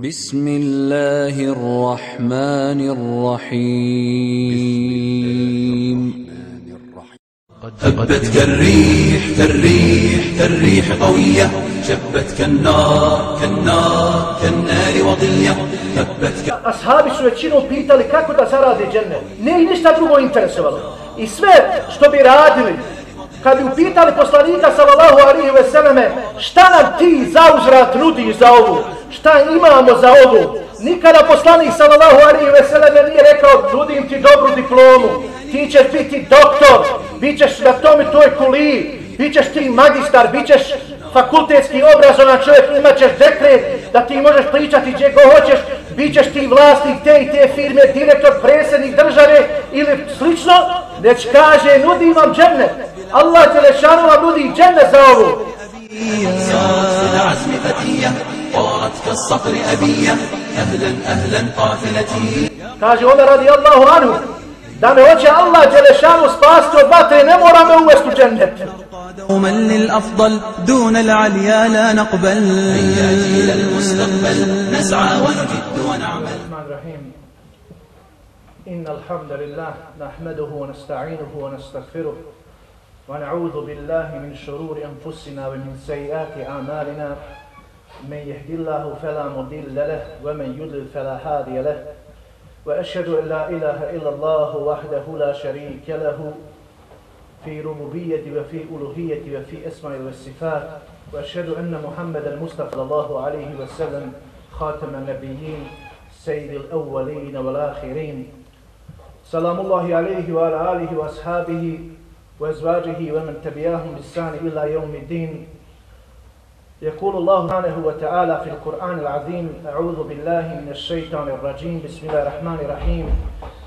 بسم الله الرحمن الرحيم هبت كالريح كالريح كالريح قوية شبت كالنار كالنار كالنار وضية هبت ك... Ashabi su većinom pitali kako da zarade džennet. Nije ih ništa drugo interesovalo. I sve što bi radili, kad bi upitali poslanika sallallahu alaihi ve selleme, šta nam ti za uzrat nudiš za ovu? Šta imamo za ovu? Nikada poslanik sallallahu alaihi ve selleme nije rekao, trudim ti dobru diplomu, ti ćeš biti doktor, bit ćeš na tome toj kuli, bit ćeš ti magistar, bit ćeš fakultetski obrazovan čovjek, imat ćeš dekret da ti možeš pričati gdje go hoćeš, bit ćeš ti vlasnik te i te firme, direktor, predsjednik države ili slično, već kaže, nudi vam džennet. Allah Đelešanu vam nudi džennet za ovu. كالصقر أبية أهلا أهلا قافلتي. Kaže Omer radi Allahu anhu, da me hoće Allah Đelešanu spasti od vatre, ne mora me uvesti u džennet. دوما للأفضل دون العليا لا نقبل. يا جيل المستقبل نسعى ونجد ونعمل. الرحمن الرحيم. إن الحمد لله نحمده ونستعينه ونستغفره ونعوذ بالله من شرور أنفسنا ومن سيئات أعمالنا. من يهد الله فلا مضل له ومن يضلل فلا هادي له. وأشهد أن لا إله إلا الله وحده لا شريك له في ربوبية وفي ألوهية وفي أسماء والصفات. وأشهد أن محمد المصطفى الله عليه وسلم خاتم النبيين سيد الأولين والآخرين. سلام الله عليه وعلى آله وأصحابه وأزواجه ومن تبعهم بالسان إلى يوم الدين. يقول الله سبحانه وتعالى في القرآن العظيم أعوذ بالله من الشيطان الرجيم بسم الله الرحمن الرحيم.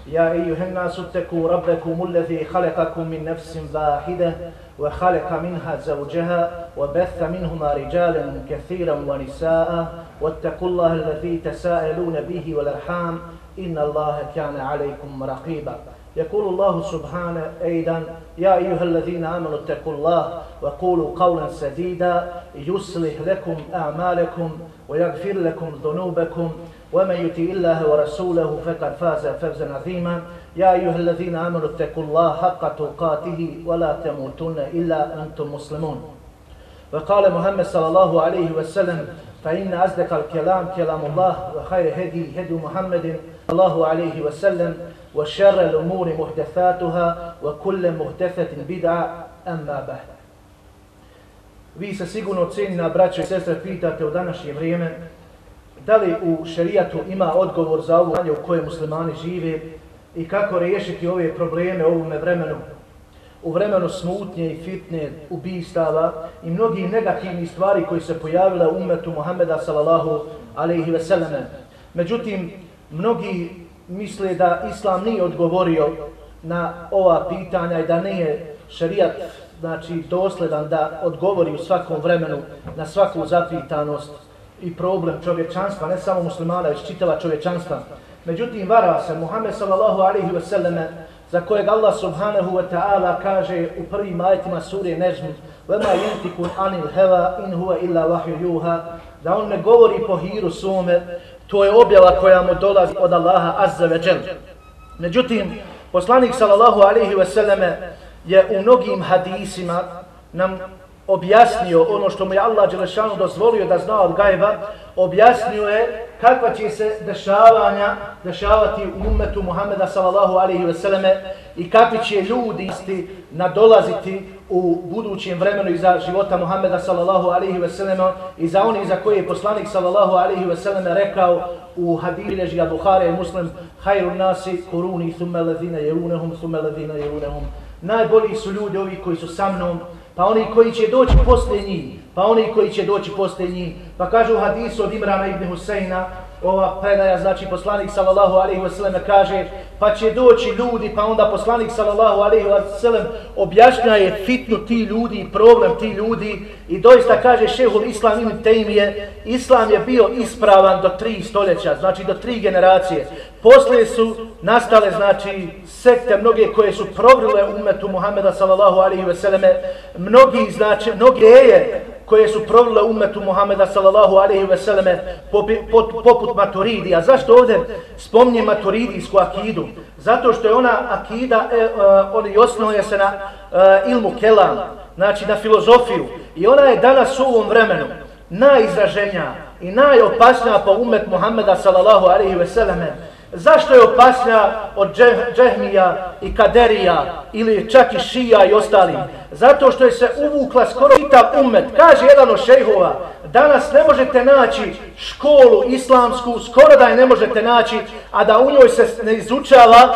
يا أيها الناس اتقوا ربكم الذي خلقكم من نفس واحدة وخلق منها زوجها وبث منهما رجالا كثيرا ونساء. واتقوا الله الذي تساءلون به والأرحام. إن الله كان عليكم رقيبا. يقول الله سبحانه أيضا يا أيها الذين آمنوا اتقوا الله وقولوا قولا سديدا يصلح لكم أعمالكم ويغفر لكم ذنوبكم ومن يطع الله ورسوله فقد فاز فوزا عظيما. يا أيها الذين آمنوا اتقوا الله حق تقاته ولا تموتن إلا أنتم مسلمون. وقال محمد صلى الله عليه وسلم فإن أصدق الكلام كلام الله وخير هدي هدي محمد صلى الله عليه وسلم. وشر الأمور محدثاتها وكل محدثة بدعة أما بعد Vi se sigurno cijenina braće i sestre pitate u današnje vrijeme da li u šerijatu ima odgovor za ovu stanje u kojoj muslimani žive i kako riješiti ove probleme u ovome vremenu u vremenu smutnje i fitne ubistava i mnogi negativni stvari koji se pojavile u umetu Muhammeda sallallahu alaihi ve selleme. Međutim, mnogi misle da Islam nije odgovorio na ova pitanja i da nije šarijat znači, dosledan da odgovori u svakom vremenu na svaku zapitanost i problem čovječanstva, ne samo muslimana, već čitava čovječanstva. Međutim, vara se Muhammed sallallahu alaihi ve selleme za kojeg Allah subhanahu wa ta'ala kaže u prvim ajetima sure Nežm وَمَا يَنْتِكُنْ عَنِ الْهَوَا إِنْ هُوَ إِلَّا وَحْيُ يُوهَا da on ne govori po hiru sume, to je objava koja mu dolazi od Allaha azza ve džel. Međutim, poslanik sallallahu alaihi ve selleme je u mnogim hadisima nam objasnio ono što mu je Allah Đelešanu dozvolio da zna od gajba, objasnio je kakva će se dešavanja dešavati u ummetu Muhammeda sallallahu alaihi ve selleme i kakvi će ljudi isti nadolaziti u budućem vremenu i za života Muhammeda sallallahu alaihi ve selleme i za oni za koje je poslanik sallallahu alaihi ve selleme rekao u hadiru ga Buhari i Muslim hajru nasi koruni thumme ladhina jerunehum thumme ladhina jerunehum najbolji su ljudi ovi koji su sa mnom pa oni koji će doći poslije njih, pa oni koji će doći poslije njih. Pa kažu u hadisu od Imrana ibn Huseina, ova predaja, znači poslanik sallallahu alaihi wa sallam kaže, pa će doći ljudi, pa onda poslanik sallallahu alaihi wa sallam objašnjaje fitnu ti ljudi i problem ti ljudi i doista kaže šehul Islam ibn Tejmije, Islam je bio ispravan do tri stoljeća, znači do tri generacije. Poslije su nastale, znači, sekte mnoge koje su provrile umetu Muhammeda sallallahu alaihi ve selleme, mnogi, znači, mnoge je koje su provile umetu Muhameda sallallahu alaihi ve selleme poput Maturidi. A zašto ovdje spomnje Maturidijsku akidu? Zato što je ona akida, e, e, oni osnovuje se na e, ilmu kelam, znači na filozofiju. I ona je danas u ovom vremenu najizraženja i najopasnija po umet Muhameda sallallahu alaihi ve selleme. Zašto je opasnija od džehmija i kaderija ili čak i šija i ostalim? Zato što je se uvukla skoro čitav umet. Kaže jedan od šejhova, danas ne možete naći školu islamsku, skoro da je ne možete naći, a da u njoj se ne izučava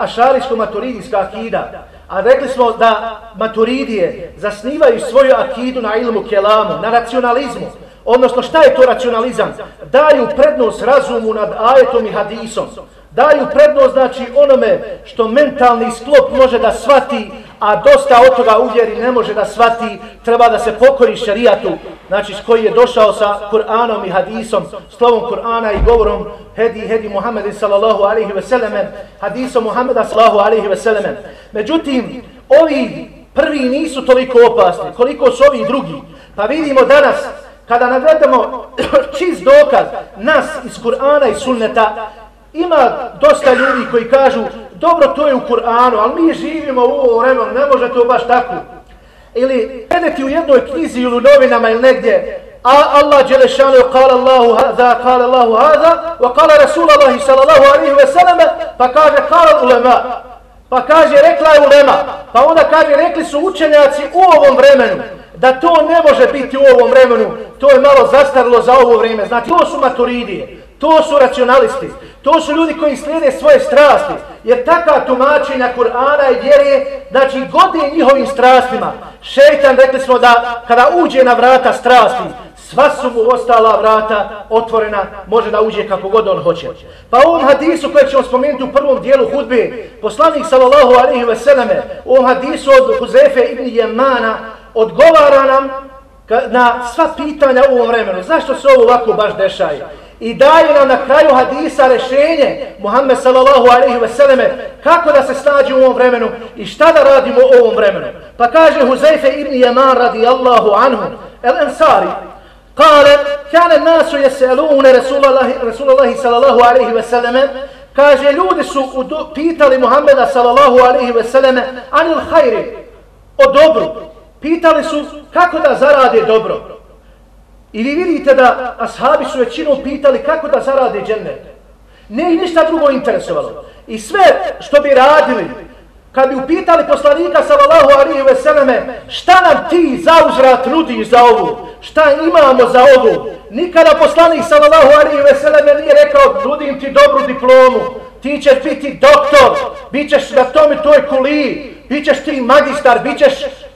ašarijsko-maturidijska akida. A rekli smo da maturidije zasnivaju svoju akidu na ilmu kelamu, na racionalizmu. Odnosno, šta je to racionalizam? Daju prednost razumu nad ajetom i hadisom. Daju prednost, znači, onome što mentalni sklop može da svati, a dosta od toga uvjeri ne može da svati, treba da se pokori šarijatu, znači, s koji je došao sa Kur'anom i hadisom, slovom Kur'ana i govorom Hedi, Hedi Muhammedin sallallahu alaihi ve selleme, hadisom Muhammeda sallallahu alaihi ve selleme. Međutim, ovi prvi nisu toliko opasni, koliko su ovi drugi. Pa vidimo danas, kada navedemo čist dokaz nas iz Kur'ana i sunneta, ima dosta ljudi koji kažu, dobro, to je u Kur'anu, ali mi živimo u ovo vremenu, ne može to baš tako. Ili predeti u jednoj knjizi ili u novinama ili negdje, a Allah Đelešanu kala Allahu hada, kala Allahu hada, wa kala Rasulallahi sallallahu alaihi ve selleme, pa kaže kala ulema, pa kaže rekla je ulema, pa onda kaže rekli su učenjaci u ovom vremenu, da to ne može biti u ovom vremenu, to je malo zastarilo za ovo vrijeme. Znači, to su maturidije, to su racionalisti, to su ljudi koji slijede svoje strasti, jer taka tumačenja Kur'ana i vjere, znači, gode njihovim strastima. Šeitan, rekli smo da kada uđe na vrata strasti, sva su mu ostala vrata otvorena, može da uđe kako god on hoće. Pa u ovom hadisu koje ćemo spomenuti u prvom dijelu hudbe, poslanik sallallahu alaihi ve selleme, u ovom hadisu od Huzefe ibn Jemana, odgovara nam na sva pitanja u ovom vremenu. Zašto se ovo ovako baš dešaje? I daju nam na kraju hadisa rešenje Muhammed sallallahu alaihi ve selleme kako da se snađe u ovom vremenu i šta da radimo u ovom vremenu. Pa kaže Huzeyfe ibn Yaman radijallahu anhu el Ansari kale kane nasu jeselune Rasulallahi, Rasulallahi sallallahu alaihi ve selleme kaže ljudi su pitali Muhammeda sallallahu alaihi ve selleme anil hajri o dobru Pitali su kako da zarade dobro. I vi vidite da ashabi su većinom pitali kako da zarade džennet. Ne i ništa drugo interesovalo. I sve što bi radili, kad bi upitali poslanika sallallahu alaihi ve selleme, šta nam ti za uzrat nudiš za ovu? Šta imamo za ovu? Nikada poslanik sallallahu alaihi ve selleme nije rekao, nudim ti dobru diplomu, ti ćeš biti doktor, bit ćeš na tome toj kuliji, bit ćeš ti magistar, bit ćeš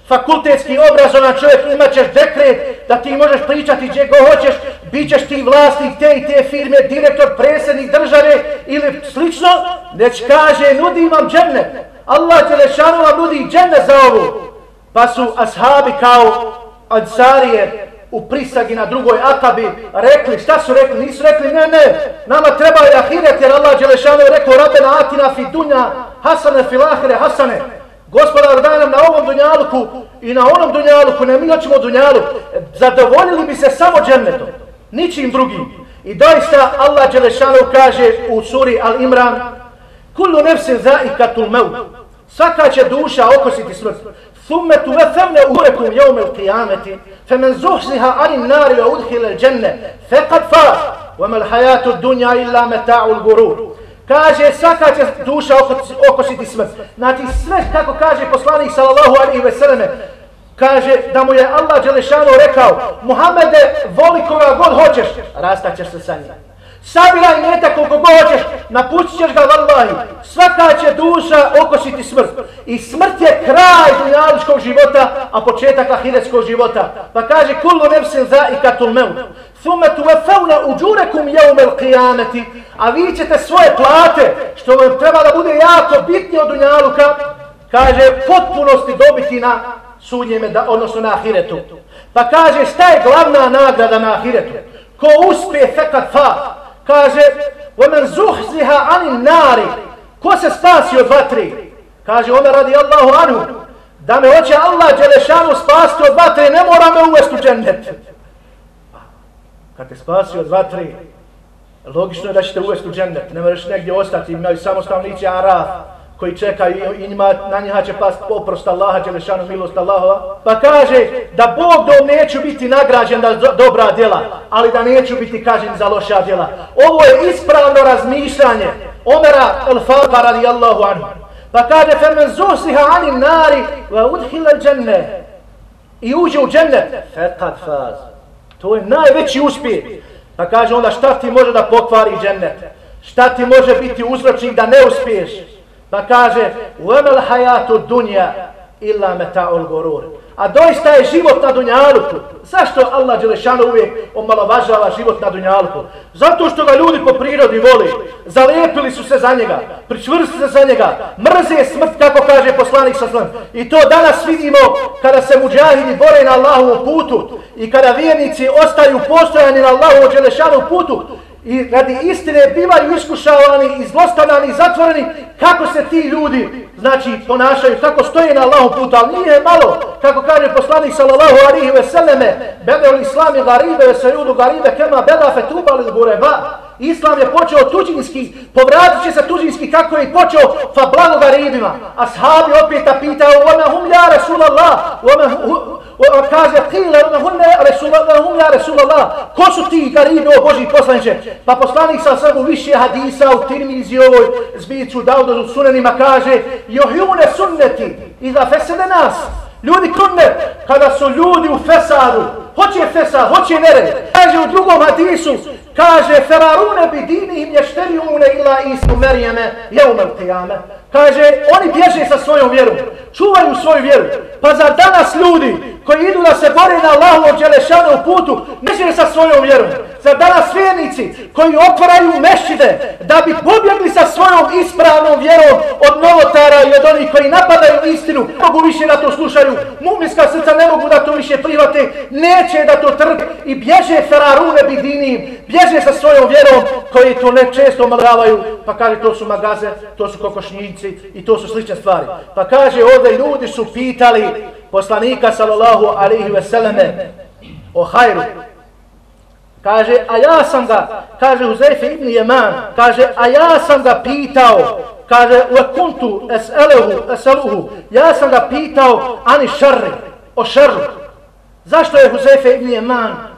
fakultetski obrazovan čovjek, imat ćeš dekret da ti možeš pričati gdje go hoćeš, bit ćeš ti vlasnik te i te firme, direktor, predsjednik države ili slično, već kaže, nudi vam džennet. Allah će lešanu vam nudi džennet za ovu. Pa su ashabi kao ansarije u prisagi na drugoj akabi rekli, šta su rekli? Nisu rekli, ne, ne, nama treba je ahiret, jer Allah je rekao, rabena atina fi dunja, hasane filahire, hasane. Gospodar daj nam na ovom dunjaluku i na onom dunjaluku, ne mi hoćemo dunjaluk, zadovoljili bi se samo džennetom, ničim drugim. I doista Allah Đelešanu kaže u suri Al-Imran, Kullu nefsin zaikatul meut, svaka će duša okositi smrt. Thumme tu vefemne urekum jevme u qiyameti, fe men zuhziha anin nari wa udhile dženne, fe kad fa, wa mel hajatu dunja illa meta'ul gurur. Kaže, svaka će duša okošiti smrt. Znači, sve kako kaže poslanik sallallahu alaihi ve selleme, kaže da mu je Allah Đelešanu rekao, Muhammede, voli koga god hoćeš, rastaćeš se sa njim. Sabiraj meta koliko god hoćeš, napućit ćeš ga vallahi. Svaka će duša okositi smrt. I smrt je kraj dunjaličkog života, a početak ahiretskog života. Pa kaže, kullu nefsin za i katul meut. Thume tu vefevna uđurekum jeumel qiyameti. A vi ćete svoje plate, što vam treba da bude jako bitnije od dunjaluka, kaže, potpunosti dobiti na sudnjeme, odnosno na ahiretu. Pa kaže, šta je glavna nagrada na ahiretu? Ko uspije fekat fa, kaže ومن زحزها عن النار ko se spasi od vatri kaže Omer radi Allahu anhu Da me hoće Allah Đelešanu spasti od vatre, ne mora me uvesti u džennet. Kad te spasi od vatre, logično je da ćete uvesti u džennet. Ne moraš negdje ostati, imaju samostalnici Araf, koji čekaju i njima, na njih će past poprost Allaha, Đelešanu, milost Allahova. Pa kaže da Bog dom neću biti nagrađen za do, dobra djela, ali da neću biti kažen za loša djela. Ovo je ispravno razmišljanje Omera el-Fata radijallahu anhu. Pa kaže, femen zusiha anim nari, va udhila dženne. I uđe u džennet, fekad faz. To je najveći uspjeh. Pa kaže onda šta ti može da pokvari džennet? Šta ti može biti uzročnik da ne uspiješ? Pa kaže, uemel hajatu dunja illa meta'ul gorur. A doista je život na Dunjaluku. Zašto Allah Đelešanu uvijek omalovažava život na Dunjaluku? Zato što ga ljudi po prirodi voli. Zalijepili su se za njega. Pričvrsti se za njega. Mrze smrt, kako kaže poslanik sa slan. I to danas vidimo kada se muđahidi bore na Allahovom putu. I kada vjernici ostaju postojani na Allahovom Đelešanu putu i radi istine bivaju iskušavani, izlostavljani, zatvoreni, kako se ti ljudi, znači, ponašaju, kako stoje na Allahom putu, ali nije malo, kako kaže poslanik sallallahu alihi ve selleme, bebe u islami garibe, veseljudu garibe, kema beda fetubali bureba, Islam je počeo tuđinski, povratit će se tuđinski kako je počeo fa blagoga garibima. Ashabi opet pitao, vama hum ja Rasulallah, vama kaže, kile, vama hum ja Rasulallah, hum ja Rasulallah, ko su ti garibi, o Boži poslaniče? Pa poslanik sa svegu više hadisa u Tirmizi ovoj zbicu Daudu sunanima kaže, johjune sunneti, iza fesede nas, Ljudi kunne, kada su ljudi u fesadu, hoće fesad, hoće nered. Kaže u drugom hadisu, kaže ferarune bi dini im ješteriune ila isu merijeme jeumel tijame. Kaže, oni bježe sa svojom vjerom, čuvaju svoju vjeru. Pa za danas ljudi koji idu da se bore na Allahovom Đelešanu putu, bježe sa svojom vjerom. Za danas vjernici koji otvaraju mešćide da bi pobjegli sa svojom ispravnom vjerom od novotara i od onih koji napadaju istinu, mogu više da to slušaju, muminska srca ne mogu da to više prihvate, neće da to trpe i bježe ferarune bidinim, bježe sa svojom vjerom koji to ne često omagravaju, pa kaže to su magaze, to su kokošnjici i to su slične stvari. Pa kaže ovdje ljudi su pitali poslanika sallallahu alaihi veseleme o hajru. Kaže, a ja sam ga, kaže Huzeyfe ibn Jeman, kaže, a ja sam ga pitao, kaže, u kuntu es'elehu, es'eluhu, ja sam ga pitao, ani šarri, o šarru. Zašto je Huzeyfe ibn Jeman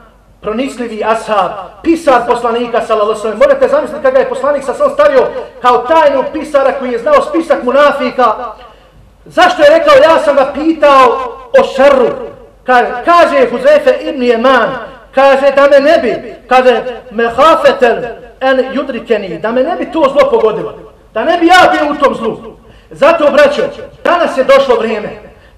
pronislivi ashab, pisar poslanika sallallahu alejhi Možete zamisliti kada je poslanik sa svom stario kao tajnu pisara koji je znao spisak munafika. Zašto je rekao ja sam ga pitao o šerru? Kaže, kaže Huzefe ibn Jeman, kaže da me ne bi, kaže me hafetel en judrikeni, da me ne bi to zlo pogodilo. Da ne bi ja bio u tom zlu. Zato, braćo, danas je došlo vrijeme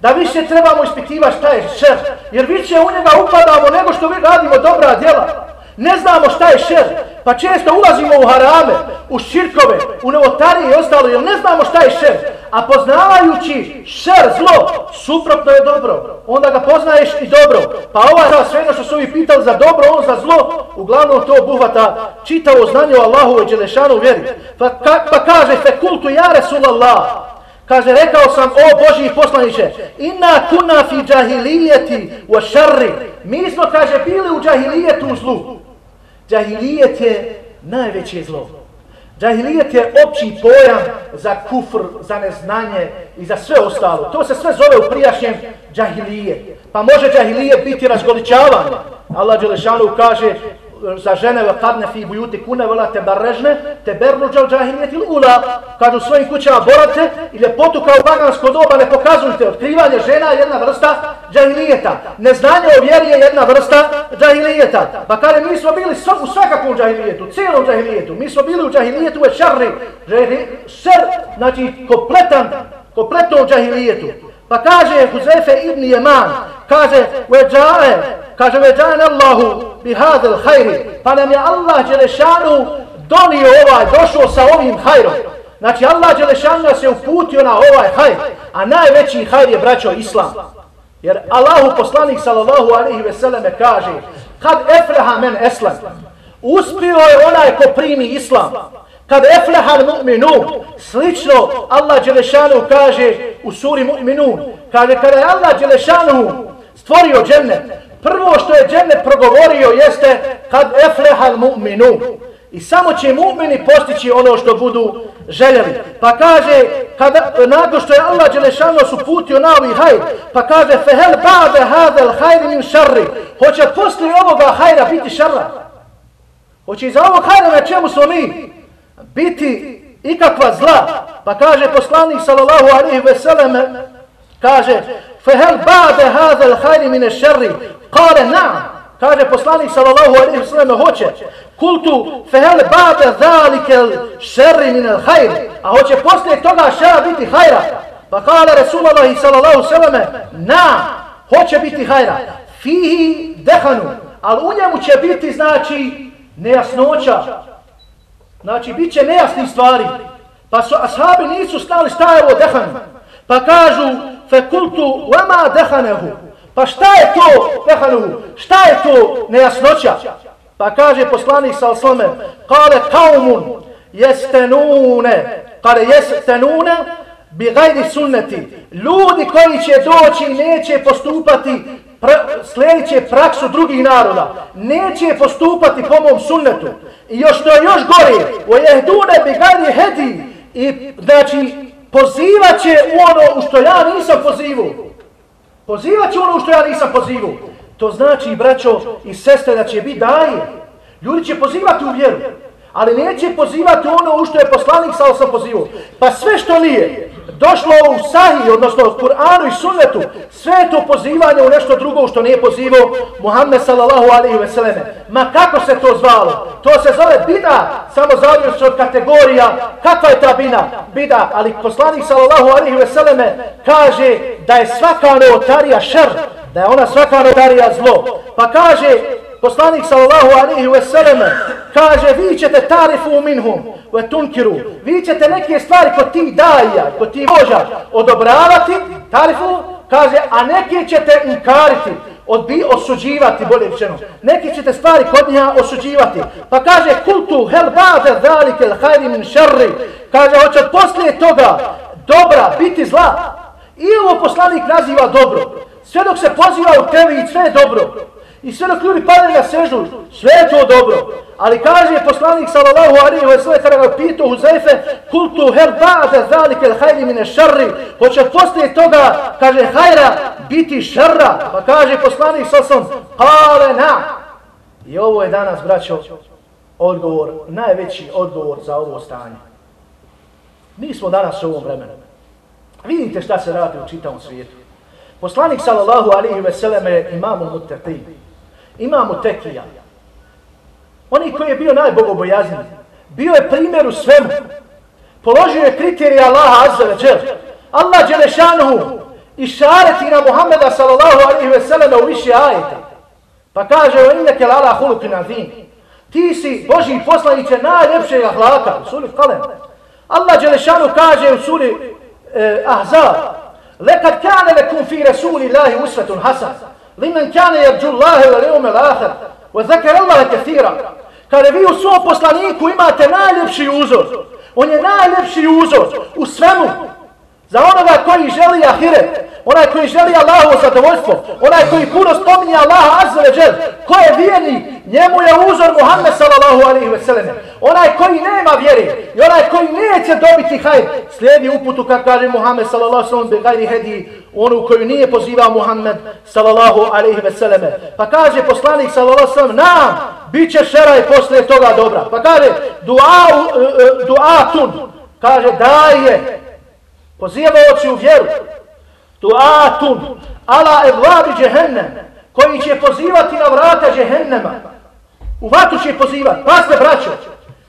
da više trebamo ispitivati šta je šer, jer više u njega upadamo nego što mi radimo dobra djela. Ne znamo šta je šer, pa često ulazimo u harame, u širkove, u novotarije i ostalo, jer ne znamo šta je šer. A poznavajući šer, zlo, suprotno je dobro. Onda ga poznaješ i dobro. Pa ova za sve što su ovi pitali za dobro, on za zlo, uglavnom to obuhvata čitavo znanje o Allahu i Đelešanu vjeri. Pa, ka, pa kaže, fe kultu ja Resulallah, Kaže, rekao sam, o Boži poslaniće, inna kuna fi džahilijeti wa šarri. Mi smo, kaže, bili u džahilijetu u zlu. Džahilijet je najveće zlo. Džahilijet je opći pojam za kufr, za neznanje i za sve ostalo. To se sve zove u prijašnjem džahilijet. Pa može džahilijet biti razgoličavanje. Allah Đelešanu kaže, za žene ve kadne fi bujuti kune vela te barrežne, te bernu džal džahilijeti ula, kad u svojim kućama borate i ljepotu kao pagansko doba ne pokazujte, otkrivanje žena je jedna vrsta džahilijeta, neznanje o vjeri je jedna vrsta džahilijeta, pa kada mi smo bili u svakakvom džahilijetu, cijelom džahilijetu, mi smo bili u džahilijetu ve šarri, šer, znači kompletan, kompletnom džahilijetu, pa kaže Huzefe ibn Jeman, kaže, veđae, kaže ve Allahu bi hadel hajri, pa nam je Allah Đelešanu donio ovaj, došao sa ovim hajrom. Znači Allah Đelešanu nas je uputio na ovaj hajr, a najveći hajr je braćo Islam. Jer Allahu poslanik sallallahu alaihi ve selleme kaže, kad efreha men eslam, uspio je onaj ko primi Islam, kad eflehal mu'minun, slično Allah Đelešanu kaže u suri mu'minun, kaže kada je Allah Đelešanu stvorio džennet, prvo što je džennet progovorio jeste kad eflehal mu'minu. I samo će mu'mini postići ono što budu željeli. Pa kaže, kada, nakon što je Allah Đelešanu suputio na ovi hajr, pa kaže, fehel ba'de hadel hajri min šarri, hoće poslije ovoga hajra biti šarra. Hoće iza ovog hajra na čemu smo mi? Biti ikakva zla. Pa kaže poslanik sallallahu alaihi ve selleme, kaže, fehel ba'de hadel hajri min šerri, kare na'am, Kaže poslanik sallallahu alejhi ve sellem hoće. Kultu fehel ba'da zalika sharri min al khair a hoće posle toga šera biti hajra pa kale rasulullah sallallahu alejhi ve selleme: na hoće biti hajra fihi dehanu. Al u njemu će biti znači nejasnoća. Znači biće nejasni stvari. Pa su ashabi nisu stali šta je ovo dehan pa kažu fe kultu wama dehanehu Pa šta je to, pehanuhu, šta je to nejasnoća? Pa kaže poslanik sa oslome, kale kaumun jestenune, kale jestenune bi gajdi sunneti. Ljudi koji će doći neće postupati, pra, sljedeće praksu drugih naroda, neće postupati po mom sunnetu. I još to je još gore, o jehdune bi gajdi hedi, i znači pozivat će u ono u što ja nisam pozivu. Pozivat će ono što ja nisam pozivu. To znači, braćo i sestre, da će biti daje. Ljudi će pozivati u vjeru, ali neće pozivati ono u što je poslanik sa osam pozivu. Pa sve što nije došlo u sahi, odnosno u Kur'anu i sunnetu, sve je to pozivanje u nešto drugo što nije pozivao Muhammed sallallahu alaihi ve selleme. Ma kako se to zvalo? To se zove bida, samo zavisno od kategorija. Kakva je ta bina? Bida, ali poslanik sallallahu alaihi ve selleme kaže da je svaka novotarija šr, da je ona svaka novotarija zlo. Pa kaže, poslanik sallallahu alaihi ve selleme, kaže, vi ćete tarifu minhum, ve tunkiru, vi ćete neke stvari kod ti daja, kod ti voža, odobravati, tarifu, kaže, a neke ćete inkariti, odbi, osuđivati, bolje rečeno. Neki ćete stvari kod nja osuđivati. Pa kaže, kultu hel ba'da zalike l min šarri, kaže, hoće poslije toga dobra biti zla, I ovo poslanik naziva dobro. Sve dok se poziva u tebi i sve je dobro. I sve dok ljudi padaju na sežu, sve je to dobro. Ali kaže poslanik sallallahu alaihi wa sallam kada ga pitao Huzaife, kultu hel ba'da zalike l'hajri mine šarri, hoće poslije toga, kaže hajra, biti šarra. Pa kaže poslanik sallallahu kale na. I ovo je danas, braćo, odgovor, najveći odgovor za ovo stanje. Mi smo danas u ovom vremenu. Vidite šta se radi u čitavom svijetu. Poslanik sallallahu alaihi ve selleme imamo mutaqin. Imamo tekija. Oni koji je bio najbogobojazniji. Bio je primjer u svemu. Položio je kriterije Allaha azza wa džel. Allah Đelešanuhu i šareti na Muhammeda sallallahu alaihi ve selleme u više ajeta. Pa kaže o inneke lala hulukin azim. Ti si Boži poslaniće najljepšeg ahlaka. U suri Kalem. Allah dželešanu kaže u suri eh, ahzab lekad kane lekum fi rasuli Allahi usvetun hasan limen kane jerđu Allahe wa leume l'ahar wa zakar Allahe kathira kada vi u svom poslaniku imate najljepši uzor. On je najljepši uzor u svemu za onoga koji želi ahiret onaj koji želi Allahovo zadovoljstvo, onaj koji puno spominje Allaha azza ko je vjerni, njemu je uzor Muhammed sallallahu alaihi ve selleme. Onaj koji nema vjeri i onaj koji neće dobiti hajr, slijedi uputu kad kaže Muhammed sallallahu alaihi ve selleme, begajri hedi, onu koju nije pozivao Muhammed sallallahu alaihi ve selleme. Pa kaže poslanik sallallahu alaihi ve selleme, nam, bit će šera i poslije toga dobra. Pa kaže, dua, uh, e, uh, e, dua tun, kaže, daj Pozivajući u vjeru, duatun ala evlabi džehennem, koji će pozivati na vrata džehennema. U vatu će pozivati. Pa ste braćo,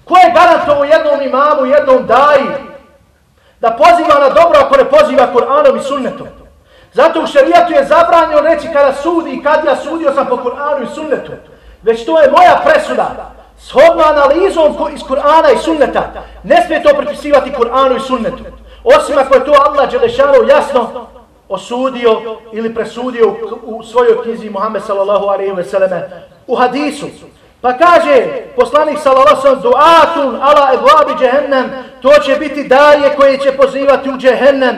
ko je garantovo jednom imamu, jednom daji, da poziva na dobro ako ne poziva Kur'anom i sunnetom? Zato u šarijatu je zabranjeno reći kada sudi i kad ja sudio sam po Kur'anu i sunnetu. Već to je moja presuda. Shodno analizom iz Kur'ana i sunneta. Ne smije to pripisivati Kur'anu i sunnetu. Osim ako je to Allah Đelešanu jasno osudio ili presudio u svojoj knjizi Muhammed sallallahu alaihi ve selleme u hadisu. Pa kaže poslanik sallallahu alaihi duatun ala ibwabi džehennem, to će biti daje koje će pozivati u džehennem.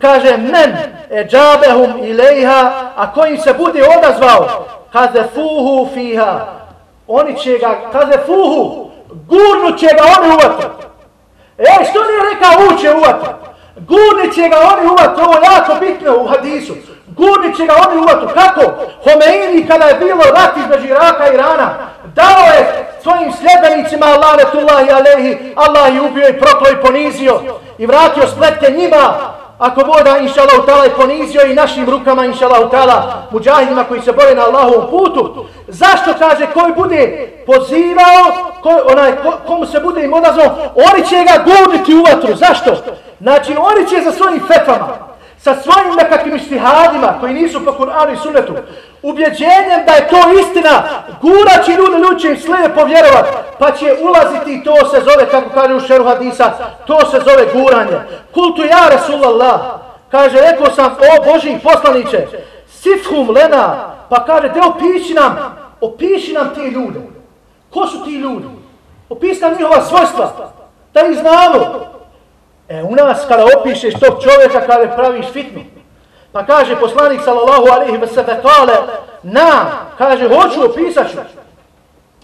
Kaže men ejabehum ilejha, a koji se bude odazvao, kaže fuhu fiha. Oni će ga, kaže fuhu, gurnu će ga oni uvati. E, što nije rekao uče uvati? Gurni će ga oni uvati, ovo je jako bitno u hadisu. Gurni će ga oni uvati. Kako? Homeini kada je bilo rat između Iraka i Irana, dao je svojim sljedbenicima Allah alehi, Allah je ubio i proklo i ponizio i vratio spletke njima, ako voda inša Allah utala je ponizio i našim rukama inša Allah utala, muđahidima koji se bore na Allahovom putu. Zašto kaže koji bude pozivao, ko, onaj, ko, komu se bude im odazvao, oni će ga gurniti u vatru. Zašto? Znači oni će za svojim fetvama, sa svojim nekakvim istihadima koji nisu po Kur'anu i Sunnetu, ubjeđenjem da je to istina, guraći ljude, ljudi, ljudi će im slijepo vjerovat, pa će ulaziti i to se zove, kako kaže u šeru hadisa, to se zove guranje. Kultu ja, Resulallah, kaže, rekao sam, o Boži poslaniće, sifhum lena, pa kaže, te opiši nam, opiši nam te ljude. Ko su ti ljudi? Opisi nam njihova svojstva, da ih znamo. E, u nas kada opišeš tog čovjeka kada praviš fitnu, pa kaže poslanik sallallahu alaihi wa kale, na, kaže, hoću opisat ću.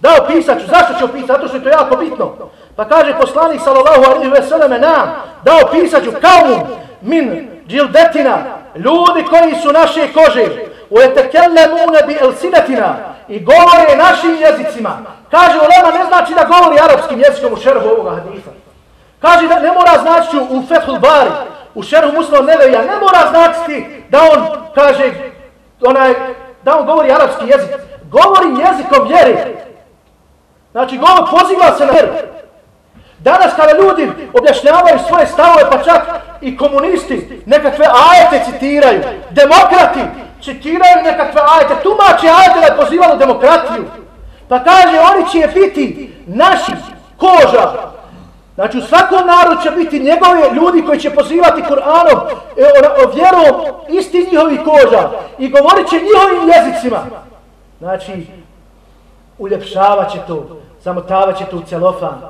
Da, opisat ću. Zašto ću opisat? Zato što je to jako bitno. Pa kaže poslanik sallallahu alaihi wa sallam, na, da, opisat ću, kao min džildetina, ljudi koji su naše kože, u etekellemune bi elsinetina, i govore našim jezicima. Kaže, ulema ne znači da govori arapskim jezikom u šerhu ovoga hadisa. Kaže da ne mora znači u Fethul Bari, u šeru muslima Neveja, ne mora znači da on kaže, onaj, da on govori arapski jezik. Govori jezikom vjeri. Znači, govor poziva se na vjeru. Danas kada ljudi objašnjavaju svoje stavove, pa čak i komunisti nekakve ajete citiraju, demokrati citiraju nekakve ajete, tumače ajete da je pozivalo demokratiju. Pa kaže, oni će biti naši koža, Znači u svakom narodu će biti njegove ljudi koji će pozivati Kur'anom e, o, o vjerom isti njihovi koža i govorit će njihovim jezicima. Znači, uljepšavat će to, zamotavat će to u celofan.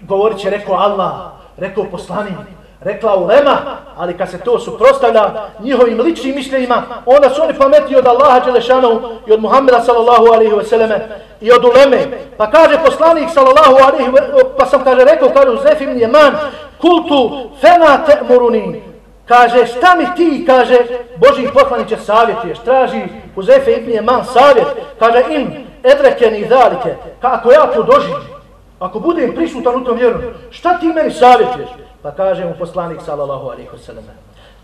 Govorit će, rekao Allah, rekao poslanik, rekla ulema, ali kad se to suprostavlja njihovim ličnim mišljenjima, onda su oni pametni od Allaha Đelešanu i od Muhammeda sallallahu alaihi ve selleme i od uleme. Pa kaže poslanik sallallahu alaihi pa sam kaže rekao, kaže Uzef ibn Jeman, kultu fena te muruni, kaže šta mi ti, kaže Boži poslaniće savjetuješ, traži Uzef ibn Jeman savjet, kaže im edrekeni zalike, kako ja to doživim, ako budem prisutan u tom vjeru, šta ti meni savjetuješ? Pa kaže mu poslanik sallallahu alaihi wa sallam.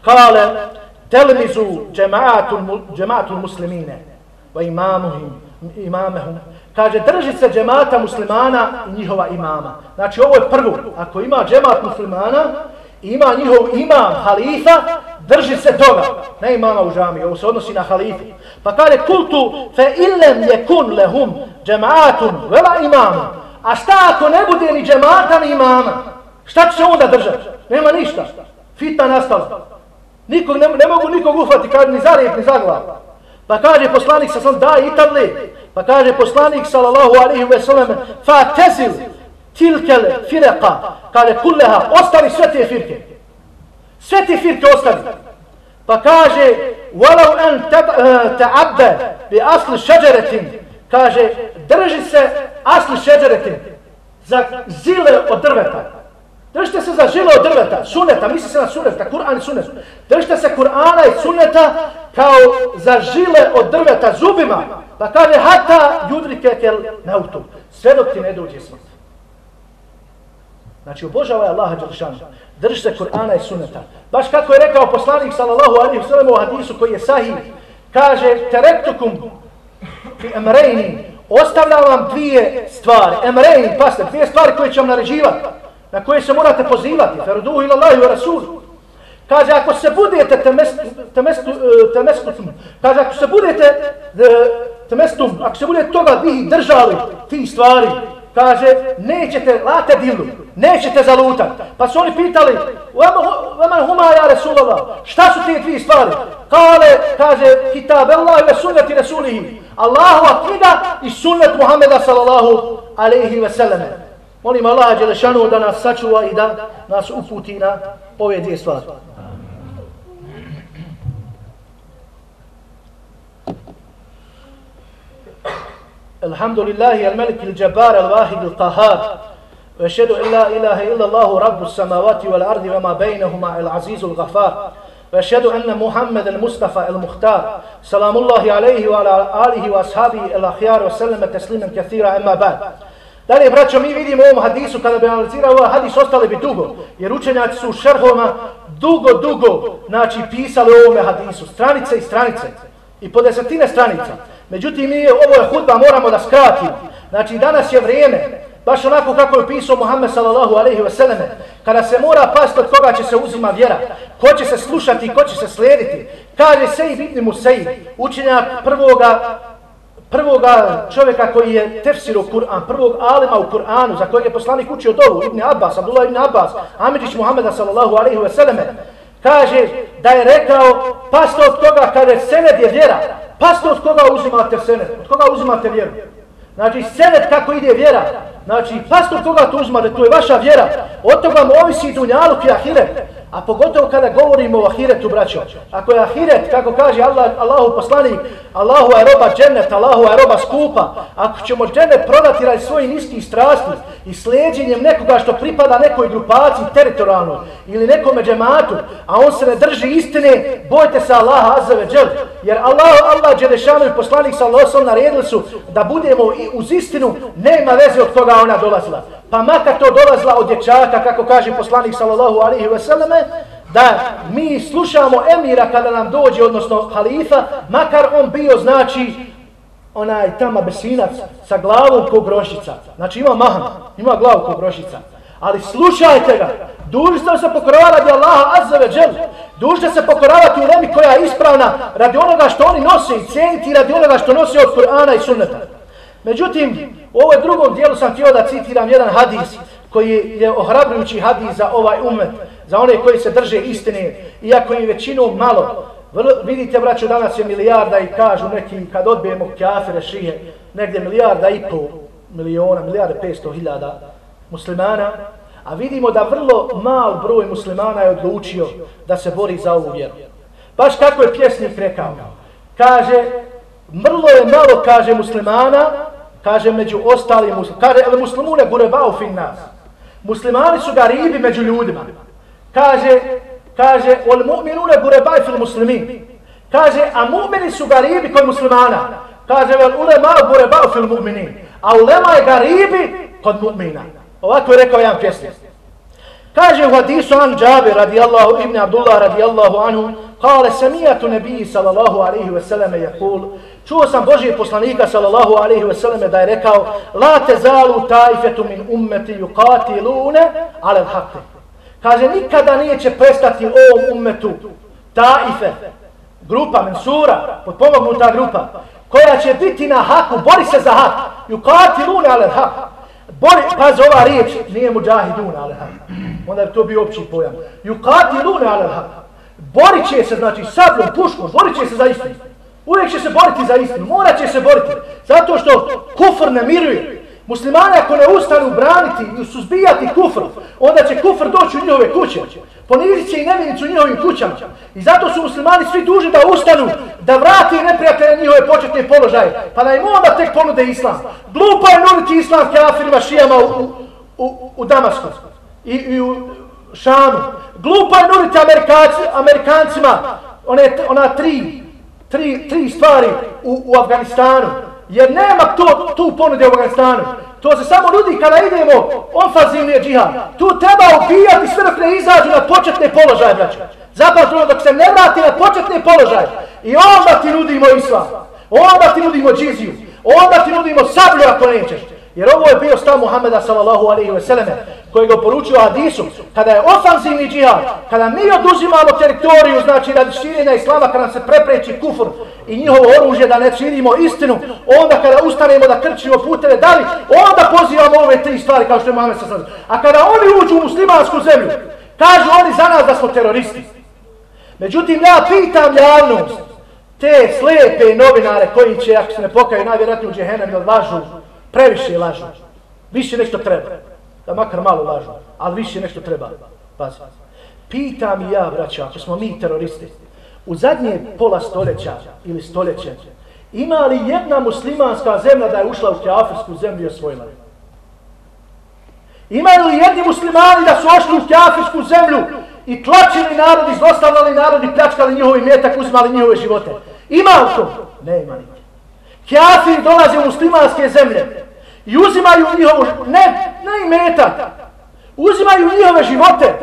Kale, telmizu džematul muslimine, va imamuhim, imamehum. Kaže, drži se džemata muslimana i njihova imama. Znači, ovo je prvo. Ako ima džemat muslimana, ima njihov imam, halifa, drži se toga. Ne imama u žami, ovo se odnosi na halifu. Pa kaže, kultu fe illem je kun lehum džematun vela imamu. A šta ako ne bude ni džemata ni imama? Šta će onda držati? Nema ništa. Fitna nastala. Nikog, ne, ne mogu nikog ufati, kaže ni za lijep, ni za glav. Pa kaže poslanik sa sam daj i table. Pa kaže poslanik sallallahu alaihi ve sellem fa tezil tilkel firqa kaže kulleha ostavi sve te firke. Sve te firke ostavi. Pa kaže walau an eh, ta'abda bi asli šeđeretin kaže drži se asli šeđeretin za zile od drveta. Držite se za žile od drveta, suneta, misli se na suneta, Kur'an i sunet. Držite se Kur'ana i suneta kao za žile od drveta zubima. Pa kaže, hata judrike kel nautu. Sve dok ti ne dođe smrt. Znači, obožavaj Allaha Đelšanu. Drži se Kur'ana i suneta. Baš kako je rekao poslanik sallallahu alaihi sallam u hadisu koji je sahih. Kaže, terektukum fi emrejni. ostavlja vam dvije stvari. Emrejni, paste, dvije stvari koje će vam naređivati na koje se morate pozivati, ferduhu ila Allahi wa Rasulu. Kaže, ako se budete e, temestum, kaže, ako se budete e, temestum, ako se budete toga vi držali, ti stvari, kaže, nećete, late dilu, nećete zalutat. Pa su oni pitali, vama huma ja Rasulova, šta su te dvije stvari? Kale, kaže, kitab Allah i sunnati Resulihi. Allahu akida i sunnet Muhammeda sallallahu alaihi ve selleme. Molim Allah Đelešanu da nas sačuva i da nas uputi na ove dvije stvari. الحمد لله الملك الجبار الواحد القهار واشهد ان لا اله الا الله رب السماوات والارض وما بينهما العزيز الغفار واشهد ان محمد المصطفى المختار سلام الله عليه وعلى اله واصحابه الاخيار وسلم تسليما كثيرا اما بعد Dalje, braćo, mi vidimo u ovom hadisu, kada bi analizirao ovaj hadis, ostale bi dugo, jer učenjaci su u šerhoma dugo, dugo, znači, pisali o ovome hadisu, stranice i stranice, i po desetine stranica. Međutim, mi ovo je hudba, moramo da skratimo. Znači, danas je vrijeme, baš onako kako je pisao Muhammed sallallahu alaihi wasallam, kada se mora past od koga će se uzima vjera, ko će se slušati, ko će se slijediti. Kaže Sejid ibn Musejid, učenjak prvoga prvoga čovjeka koji je tefsirao Kur'an, prvog alima u Kur'anu, za kojeg je poslanik učio dovu, Ibn Abbas, Abdullah ibn Abbas, Amidžić Muhammeda sallallahu alaihi ve sallam, kaže da je rekao, pasto od toga kada sened je vjera, pasto od koga uzimate sened, od koga uzimate vjeru. Znači, sened kako ide vjera, znači, pasto od koga to uzimate, to je vaša vjera, od toga mu ovisi dunjaluk i ahiret. A pogotovo kada govorimo o ahiretu, braćo. Ako je ahiret, kako kaže Allah, Allahu poslanik, Allahu je roba džennet, Allahu je roba skupa. Ako ćemo džennet prodati radi svojih niskih strasti i slijedjenjem nekoga što pripada nekoj grupaciji teritorijalno ili nekom džematu, a on se ne drži istine, bojte se Allaha azave džel. Jer Allah, Allah džedešanu i poslanik sa Allahom naredili su da budemo uz istinu, nema veze od koga ona dolazila pa makar to dolazla od dječaka, kako kaže poslanik sallallahu alaihi ve selleme, da mi slušamo emira kada nam dođe, odnosno halifa, makar on bio, znači, onaj tama besinac sa glavom ko grošica. Znači ima mahan, ima glavu ko grošica. Ali slušajte ga, duži ste se pokoravati radi Allaha azza ve džel. Duži se pokoravati u lemi koja je ispravna radi onoga što oni nose i cijeniti radi onoga što nose od Kur'ana i sunneta. Međutim, u ovom drugom dijelu sam htio da citiram jedan hadis koji je ohrabrujući hadis za ovaj umet, za one koji se drže istine, iako im većinom malo. Vrlo, vidite, braćo, danas je milijarda i kažu neki, kad odbijemo kafire šije, negdje milijarda i pol miliona, milijarda petsto hiljada muslimana, a vidimo da vrlo mal broj muslimana je odlučio da se bori za ovu vjeru. Baš kako je pjesnik rekao, kaže, Mrlo je malo, kaže muslimana, kaže među ostalim muslim. Kaže, el muslimune gurebao fin nas. Muslimani su garibi među ljudima. Kaže, kaže, ol mu'minune gurebaj fil muslimin. Kaže, a mu'mini su garibi kod muslimana. Kaže, vel ulema gurebao fil mu'minin. A ulema je garibi kod mu'mina. Ovako je rekao jedan pjesnik. Kaže u hadisu an Džabir radijallahu ibn Abdullah radijallahu anhu, kale samijatu nebiji sallallahu alaihi ve selleme je kul, čuo sam Božije poslanika sallallahu alaihi ve selleme da je rekao, la te zalu taifetu min ummeti yuqatilune alel l'haqte. Kaže, nikada neće prestati ovom ummetu taife, grupa, mensura, potpomognuta grupa, koja će biti na haku, bori se za hak, yuqatilune alel haq. Bori, paz ova riječ, nije muđahidun, alel haq. Onda je to bio opći pojam. Yuqatilun alel haq. Borit će se, znači, sablom, puškom, borit će se za istinu. Uvijek će se boriti za istinu, morat će se boriti. Zato što kufr ne miruje. Muslimani ako ne ustanu braniti i suzbijati kufr, onda će kufr doći u njihove kuće. Ponizit će i nevinicu u njihovim kućama. I zato su muslimani svi duži da ustanu, da vrati neprijatelje njihove početne položaje. Pa da im onda tek ponude islam. Glupo je nuditi islam kafirima šijama u, u, u Damasku i, i u Šamu. Glupo je nuditi Amerikancima one, ona tri, tri, tri stvari u, u Afganistanu. Jer nema to, tu ponude u Afganistanu. To se samo nudi kada idemo ofazivni džihad. Tu treba ubijati sve dok ne izađu na početne položaje, braćo. Zapamtno dok se ne vrati na početne položaje. I onda ti nudimo islam. Onda ti nudimo džiziju. Onda ti nudimo sablju ako nećeš. Jer ovo je bio stav Muhammeda sallallahu alaihi ve selleme koji ga poručio Hadisu. Kada je ofanzivni džihad, kada mi oduzimamo teritoriju, znači radi širenja Islama, kada se prepreći kufur i njihovo oružje da ne činimo istinu, onda kada ustanemo da krčimo puteve dali, onda pozivamo ove tri stvari kao što je Muhammed sallallahu A kada oni uđu u muslimansku zemlju, kažu oni za nas da smo teroristi. Međutim, ja pitam javnost, te slepe novinare koji će, ako se ne pokaju, najvjerojatnije u džehennem ili lažu, previše lažu. Više nešto treba. Da makar malo lažu, ali više nešto treba. Pazi. Pitam ja, braća, ako smo mi teroristi, u zadnje pola stoljeća ili stoljeće, ima li jedna muslimanska zemlja da je ušla u kafirsku zemlju i osvojila? Ima li jedni muslimani da su ošli u kafirsku zemlju i tlačili narod, izostavljali narod i pljačkali njihovi metak, uzmali njihove živote? Ima li to? Ne ima niko. Kafir dolaze u muslimanske zemlje i uzimaju njihovu, ne, ne imetak, uzimaju njihove živote,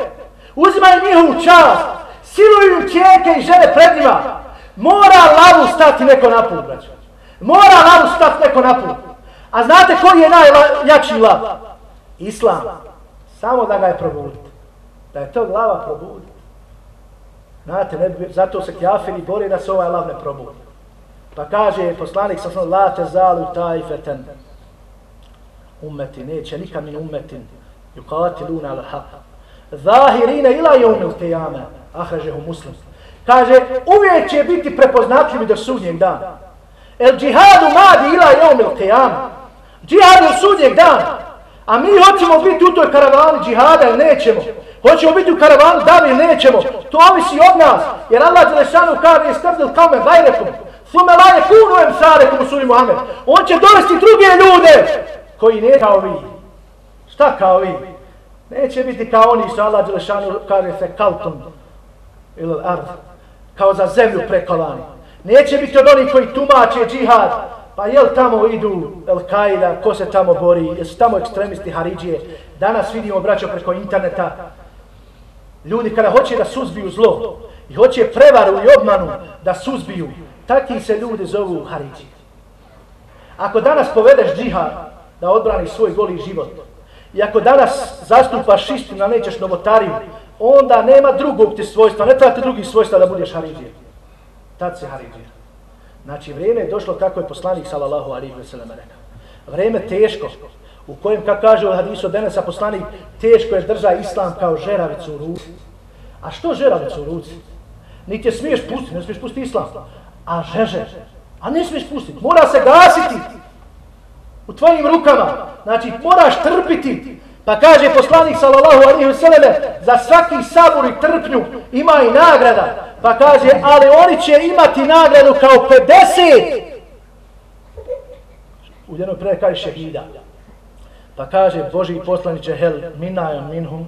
uzimaju njihovu čast, siluju čeke i žene pred njima. Mora lavu stati neko na put. Mora lavu stati neko na put. A znate koji je najjači lav? Islam. Samo da ga je probuditi. Da je to glava probuditi. Znate, ne, zato se kjafiri bore da se ovaj lav ne probudi. Pa kaže poslanik sa snom, la te zalu taj ummeti, neće nikad min ummetin, yuqatiluna luna haq. Zahirine ila jomil tejame. Ahrežehu muslim. Kaže, uvijek će biti prepoznatljivi do sudnjeg dana. El džihadu madi ila jomil tejame. Džihad je sudnjeg dana. A mi hoćemo biti u toj karavani džihada ili nećemo. Hoćemo biti u karavanu dan ili nećemo. To ovisi od nas. Jer Allah Đelešanu kaže je strdil kame gajrekom. Sume laje kunu em sarekom u suri Muhammed. On će dovesti druge ljude koji ne kao vi. Šta kao vi? Neće biti kao oni što Allah Đelešanu kaže se kalton ili ard. Kao za zemlju prekolani. Neće biti od onih koji tumače džihad Pa jel tamo idu El-Qaida, ko se tamo bori, jesu tamo ekstremisti Haridžije. Danas vidimo, braćo, preko interneta, ljudi kada hoće da suzbiju zlo i hoće prevaru i obmanu da suzbiju, takvi se ljudi zovu Haridžije. Ako danas povedeš džihad da odbraniš svoj goli život, i ako danas zastupaš istinu, a nećeš novotariju, onda nema drugog ti svojstva, ne treba ti drugih svojstva da budeš Haridije. Tad si Haridije. Znači, vrijeme je došlo kako je poslanik sallallahu alaihi wa sallam rekao. Vrijeme teško, u kojem, kako kaže u hadisu Denesa poslanik, teško je drža islam kao žeravicu u ruci. A što žeravicu u ruci? Niti je smiješ pustiti, ne smiješ pustiti islam. A žeže, a ne smiješ pustiti, mora se gasiti u tvojim rukama. Znači, moraš trpiti. Pa kaže poslanik sallallahu alaihi vseleme, za svaki sabor i trpnju ima i nagrada. Pa kaže, ali oni će imati nagradu kao 50. U jednom pre kaže šehida. Pa kaže, Boži poslaniće, hel, minajom minhum,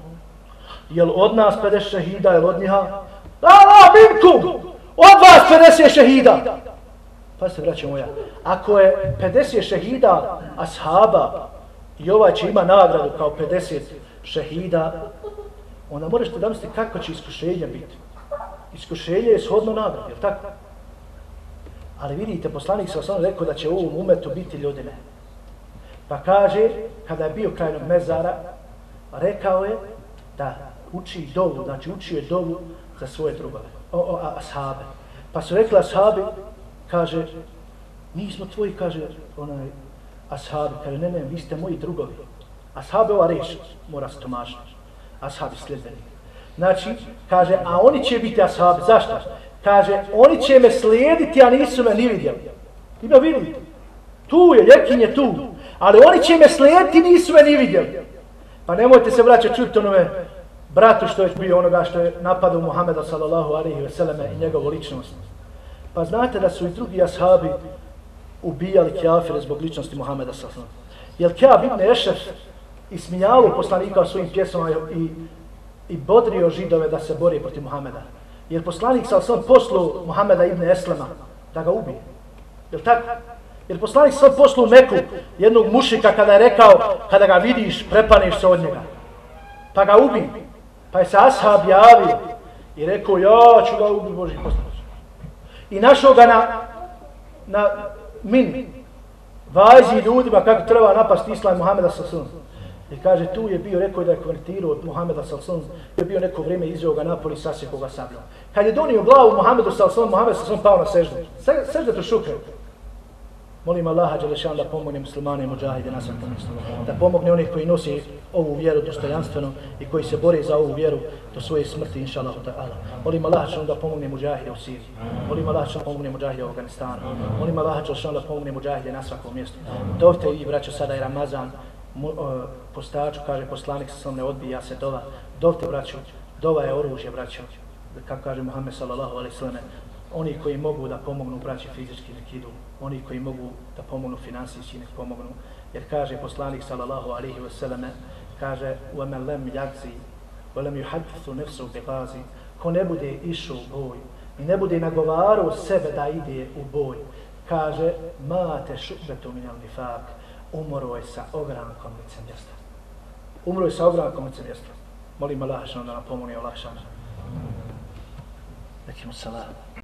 jel od nas 50 šehida, jel od njiha? Da, minkum, od vas 50 šehida. Pa se vraća moja. Ako je 50 šehida ashaba i ovaj će ima nagradu kao 50 šehida, onda moraš da mislite kako će iskušenja biti iskušenje je shodno nagrad, je tako? Ali vidite, poslanik se osnovno rekao da će u ovom umetu biti ljudine. Pa kaže, kada je bio krajnog mezara, rekao je da uči dovu, znači učio je dovu za svoje drugove, o, o, ashabe. Pa su rekli ashabi, kaže, mi smo tvoji, kaže, onaj, ashabi, kaže, ne, ne, vi ste moji drugovi. Ashabi ova reč, mora se tomašiti. Ashabi sljedbeni. Znači, kaže, a oni će biti ashabi. Zašto? Kaže, oni će me slijediti, a nisu me ni vidjeli. Ima vidjeti. Tu je, ljekin je tu. Ali oni će me slijediti, nisu me ni vidjeli. Pa nemojte se vraćati čuti onome bratu što je bio onoga što je napadao Muhammeda sallallahu alaihi veseleme i njegovu ličnost. Pa znate da su i drugi ashabi ubijali kjafire zbog ličnosti Muhameda sallallahu. Jer Kjab ibn Ešef ismijavao poslanika svojim pjesama i i bodrio židove da se bori protiv Muhameda. Jer poslanik sa svom poslu Muhameda ibn Eslema da ga ubije. Je tako? Jer poslanik sa poslu Meku jednog mušika kada je rekao kada ga vidiš prepaneš se od njega. Pa ga ubi. Pa je se ashab javio i rekao ja ću ga ubi Boži poslanik. I našao ga na, na min vazi ljudima kako treba napasti Islam Muhameda sa sunom. I kaže, tu je bio, rekao da je konvertirao od Muhameda Salson, je bio neko vrijeme izveo ga napoli, sasje koga sabljao. Kad je donio glavu Muhamedu Salson, Muhammed Salson pao na seždu. Se, sežda to šukre. Molim Allaha Đelešan da pomogne muslimane i muđahide na svakom mjestu. Da pomogne onih koji nosi ovu vjeru dostojanstveno i koji se bore za ovu vjeru do svoje smrti, inša Allah. Molim Allaha Đelešan da pomogne muđahide u Siriji. Molim Allaha Đelešan da pomogne muđahide u Afganistanu. Molim Allaha Đelešan da pomogne muđahide na svakom mjestu. Dovte i braćo sada je Ramazan, mu, uh, postaču, kaže poslanik sa sam ne odbija se dova. Dovte braćo, dova je oružje braćo. Kako kaže Muhammed sallallahu alaihi sallam, oni koji mogu da pomognu braći fizički nekidu oni koji mogu da pomognu finansijski nek pomognu. Jer kaže poslanik sallallahu alaihi wa sallam, kaže وَمَنْ لَمْ يَغْزِي وَلَمْ يُحَدْثُ نَفْسُ بِغَازِ Ko ne bude išao u boj i ne bude nagovarao sebe da ide u boj, kaže mate šubetu minal nifak, umro je sa ogrankom lice mjesta. Umro je sa ogrankom lice mjesta. Molim Allah da nam pomogne Allah šana. Nekim salam.